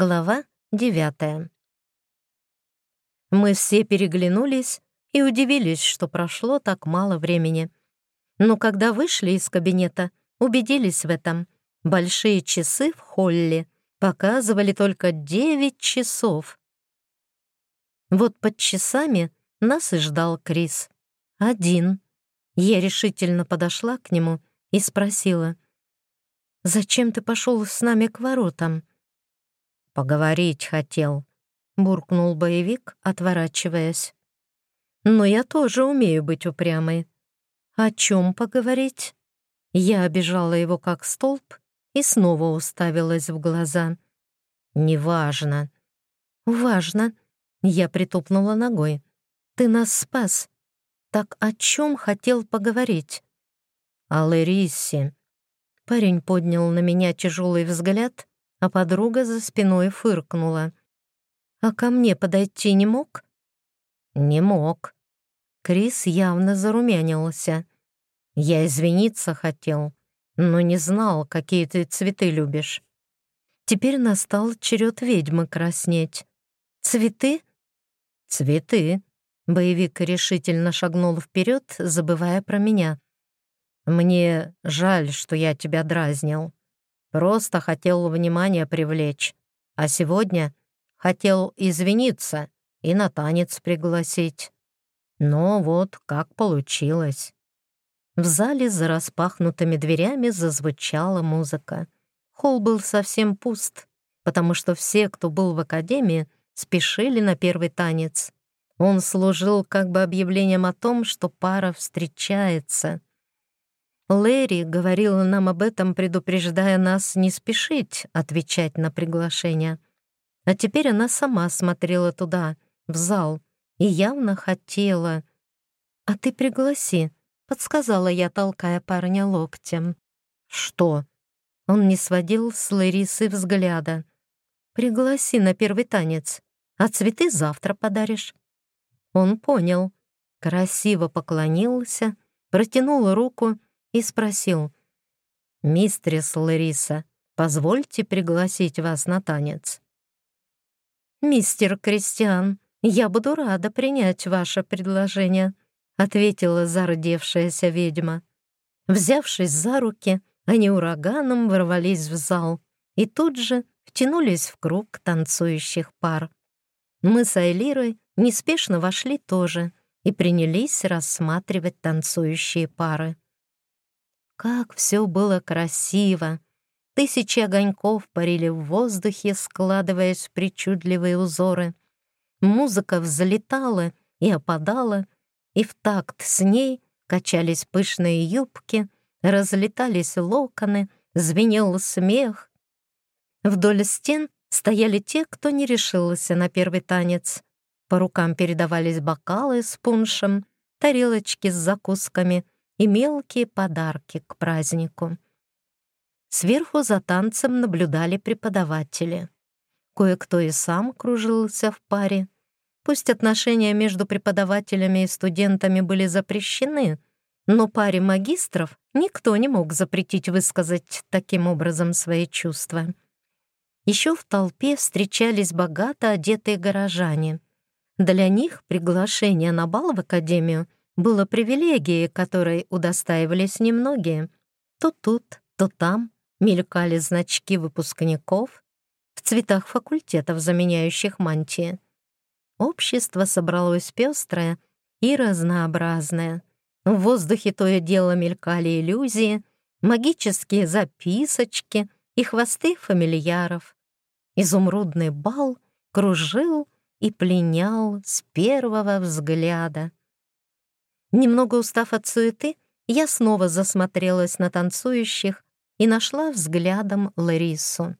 Глава девятая. Мы все переглянулись и удивились, что прошло так мало времени. Но когда вышли из кабинета, убедились в этом. Большие часы в холле показывали только девять часов. Вот под часами нас и ждал Крис. Один. Я решительно подошла к нему и спросила, «Зачем ты пошел с нами к воротам?» «Поговорить хотел», — буркнул боевик, отворачиваясь. «Но я тоже умею быть упрямой. О чем поговорить?» Я обижала его как столб и снова уставилась в глаза. «Неважно». «Важно», — я притупнула ногой. «Ты нас спас. Так о чем хотел поговорить?» «О Ларисе». Парень поднял на меня тяжелый взгляд а подруга за спиной фыркнула. «А ко мне подойти не мог?» «Не мог». Крис явно зарумянился. «Я извиниться хотел, но не знал, какие ты цветы любишь». Теперь настал черед ведьмы краснеть. «Цветы?» «Цветы», — боевик решительно шагнул вперед, забывая про меня. «Мне жаль, что я тебя дразнил. Просто хотел внимание привлечь. А сегодня хотел извиниться и на танец пригласить. Но вот как получилось. В зале за распахнутыми дверями зазвучала музыка. Холл был совсем пуст, потому что все, кто был в академии, спешили на первый танец. Он служил как бы объявлением о том, что пара встречается. Лэри говорила нам об этом, предупреждая нас не спешить отвечать на приглашение. А теперь она сама смотрела туда, в зал, и явно хотела. «А ты пригласи», — подсказала я, толкая парня локтем. «Что?» Он не сводил с Ларисы взгляда. «Пригласи на первый танец, а цветы завтра подаришь». Он понял, красиво поклонился, протянул руку и спросил. «Мистрис Лариса, позвольте пригласить вас на танец». «Мистер Кристиан, я буду рада принять ваше предложение», ответила зардевшаяся ведьма. Взявшись за руки, они ураганом ворвались в зал и тут же втянулись в круг танцующих пар. Мы с Айлирой неспешно вошли тоже и принялись рассматривать танцующие пары. Как все было красиво! Тысячи огоньков парили в воздухе, складываясь в причудливые узоры. Музыка взлетала и опадала, и в такт с ней качались пышные юбки, разлетались локоны, звенел смех. Вдоль стен стояли те, кто не решился на первый танец. По рукам передавались бокалы с пуншем, тарелочки с закусками — и мелкие подарки к празднику. Сверху за танцем наблюдали преподаватели. Кое-кто и сам кружился в паре. Пусть отношения между преподавателями и студентами были запрещены, но паре магистров никто не мог запретить высказать таким образом свои чувства. Еще в толпе встречались богато одетые горожане. Для них приглашение на бал в академию — было привилегией, которой удостаивались немногие. То тут, то там мелькали значки выпускников в цветах факультетов, заменяющих мантии. Общество собралось пестрое и разнообразное. В воздухе то и дело мелькали иллюзии, магические записочки и хвосты фамильяров. Изумрудный бал кружил и пленял с первого взгляда. Немного устав от суеты, я снова засмотрелась на танцующих и нашла взглядом Ларису.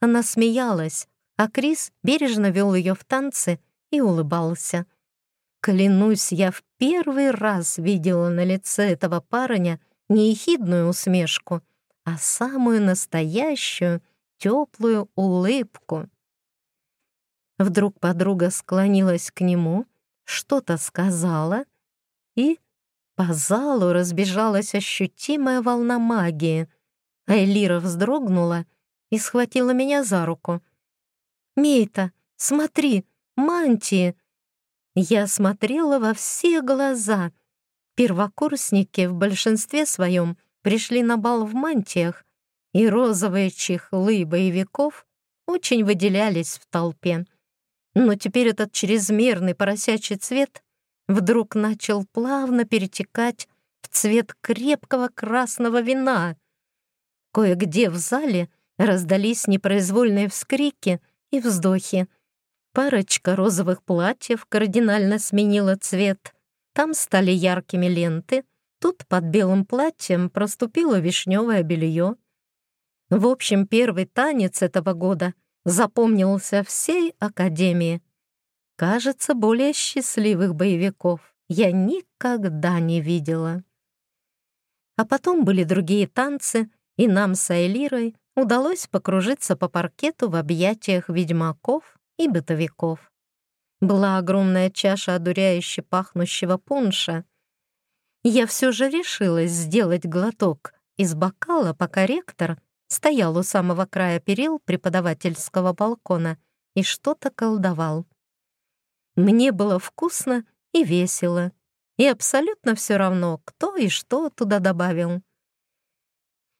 Она смеялась, а Крис бережно вел ее в танцы и улыбался. Клянусь, я в первый раз видела на лице этого парня не ехидную усмешку, а самую настоящую, теплую улыбку. Вдруг подруга склонилась к нему, что-то сказала, и по залу разбежалась ощутимая волна магии. Айлира вздрогнула и схватила меня за руку. Мейта, смотри, мантии!» Я смотрела во все глаза. Первокурсники в большинстве своем пришли на бал в мантиях, и розовые чехлы боевиков очень выделялись в толпе. Но теперь этот чрезмерный поросячий цвет вдруг начал плавно перетекать в цвет крепкого красного вина. Кое-где в зале раздались непроизвольные вскрики и вздохи. Парочка розовых платьев кардинально сменила цвет. Там стали яркими ленты, тут под белым платьем проступило вишневое белье. В общем, первый танец этого года запомнился всей Академии. Кажется, более счастливых боевиков я никогда не видела. А потом были другие танцы, и нам с Айлирой удалось покружиться по паркету в объятиях ведьмаков и бытовиков. Была огромная чаша одуряюще пахнущего пунша. Я все же решилась сделать глоток из бокала, пока ректор стоял у самого края перил преподавательского балкона и что-то колдовал. Мне было вкусно и весело, и абсолютно все равно, кто и что туда добавил.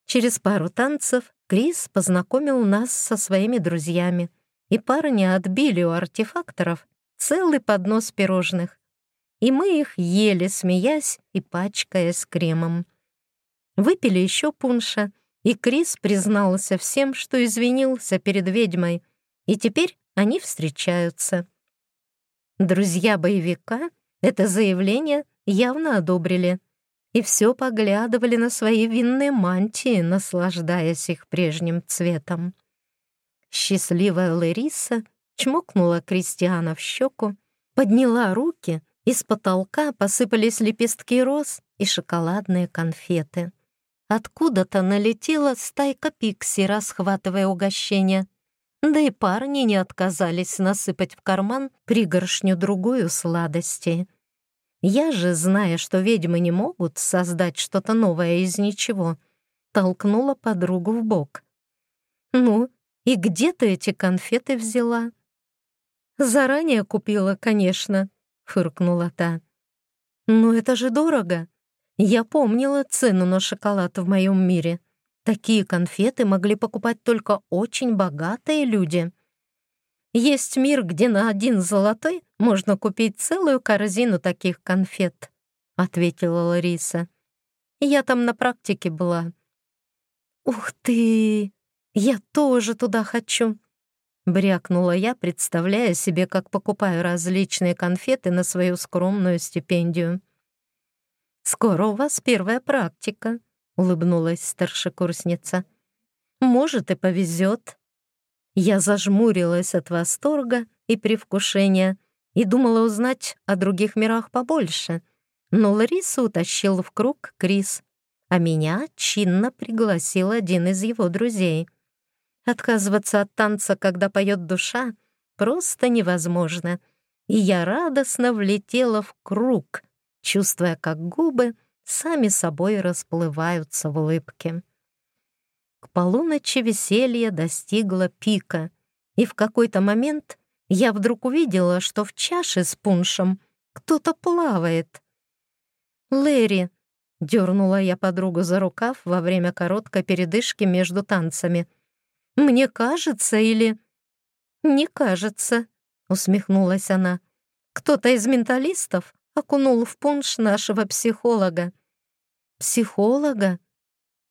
Через пару танцев Крис познакомил нас со своими друзьями, и парни отбили у артефакторов целый поднос пирожных. И мы их ели, смеясь и пачкаясь кремом. Выпили еще пунша, и Крис признался всем, что извинился перед ведьмой, и теперь они встречаются. Друзья боевика это заявление явно одобрили и все поглядывали на свои винные мантии, наслаждаясь их прежним цветом. Счастливая Лариса чмокнула Кристиана в щеку, подняла руки, и с потолка посыпались лепестки роз и шоколадные конфеты. Откуда-то налетела стайка пикси, расхватывая угощение. Да и парни не отказались насыпать в карман пригоршню-другую сладости. Я же, зная, что ведьмы не могут создать что-то новое из ничего, толкнула подругу в бок. «Ну, и где ты эти конфеты взяла?» «Заранее купила, конечно», — фыркнула та. «Но это же дорого. Я помнила цену на шоколад в моем мире. Такие конфеты могли покупать только очень богатые люди. Есть мир, где на один золотой можно купить целую корзину таких конфет», — ответила Лариса. «Я там на практике была». «Ух ты! Я тоже туда хочу!» Брякнула я, представляя себе, как покупаю различные конфеты на свою скромную стипендию. «Скоро у вас первая практика», — улыбнулась старшекурсница. «Может, и повезет». Я зажмурилась от восторга и привкушения и думала узнать о других мирах побольше, но Ларису утащил в круг Крис, а меня чинно пригласил один из его друзей. Отказываться от танца, когда поет душа, просто невозможно, и я радостно влетела в круг — чувствуя, как губы сами собой расплываются в улыбке. К полуночи веселье достигло пика, и в какой-то момент я вдруг увидела, что в чаше с пуншем кто-то плавает. «Лэри!» — дернула я подругу за рукав во время короткой передышки между танцами. «Мне кажется или...» «Не кажется», — усмехнулась она. «Кто-то из менталистов окунул в пунш нашего психолога. Психолога?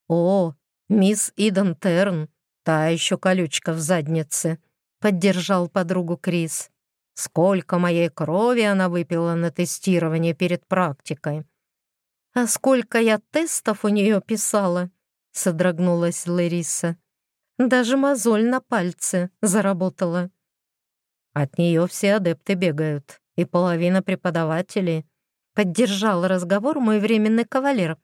О, мисс Иден Терн, та еще колючка в заднице, поддержал подругу Крис. Сколько моей крови она выпила на тестирование перед практикой. А сколько я тестов у нее писала, содрогнулась Лариса. Даже мозоль на пальце заработала. От нее все адепты бегают и половина преподавателей. Поддержал разговор мой временный кавалер,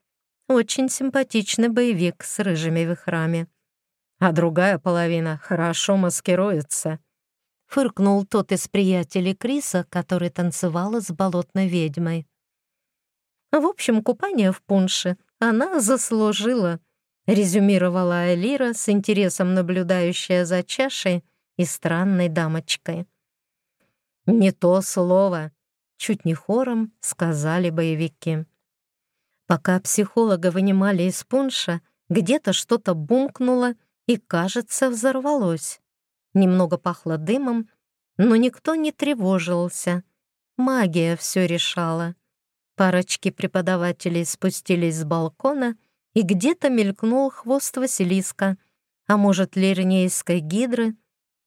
очень симпатичный боевик с рыжими вихрами. А другая половина хорошо маскируется. Фыркнул тот из приятелей Криса, который танцевала с болотной ведьмой. В общем, купание в пунше она заслужила, резюмировала Элира с интересом наблюдающая за чашей, и странной дамочкой. «Не то слово!» — чуть не хором сказали боевики. Пока психолога вынимали из пунша, где-то что-то бумкнуло и, кажется, взорвалось. Немного пахло дымом, но никто не тревожился. Магия все решала. Парочки преподавателей спустились с балкона, и где-то мелькнул хвост Василиска, а может, лирнейской гидры.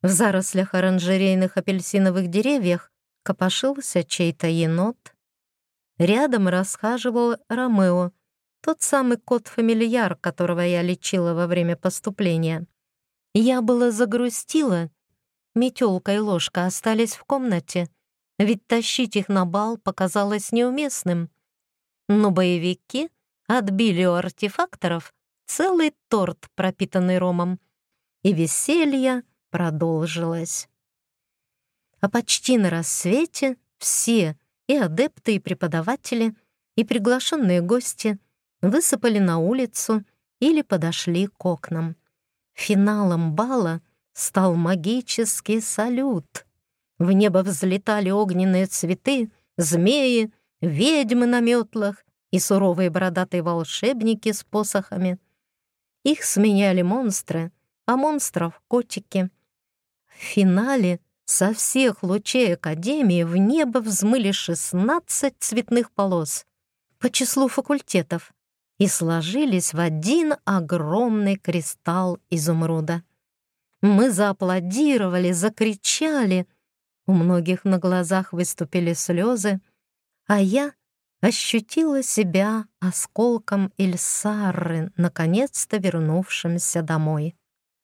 В зарослях оранжерейных апельсиновых деревьях копошился чей-то енот. Рядом расхаживал Ромео, тот самый кот-фамильяр, которого я лечила во время поступления. Я была загрустила. Метелка и ложка остались в комнате, ведь тащить их на бал показалось неуместным. Но боевики отбили у артефакторов целый торт, пропитанный ромом, и веселье продолжилось. А почти на рассвете все, и адепты, и преподаватели, и приглашенные гости высыпали на улицу или подошли к окнам. Финалом бала стал магический салют. В небо взлетали огненные цветы, змеи, ведьмы на метлах и суровые бородатые волшебники с посохами. Их сменяли монстры, а монстров — котики. В финале со всех лучей Академии в небо взмыли 16 цветных полос по числу факультетов и сложились в один огромный кристалл изумруда. Мы зааплодировали, закричали. У многих на глазах выступили слезы, а я ощутила себя осколком Ильсары, наконец-то вернувшимся домой.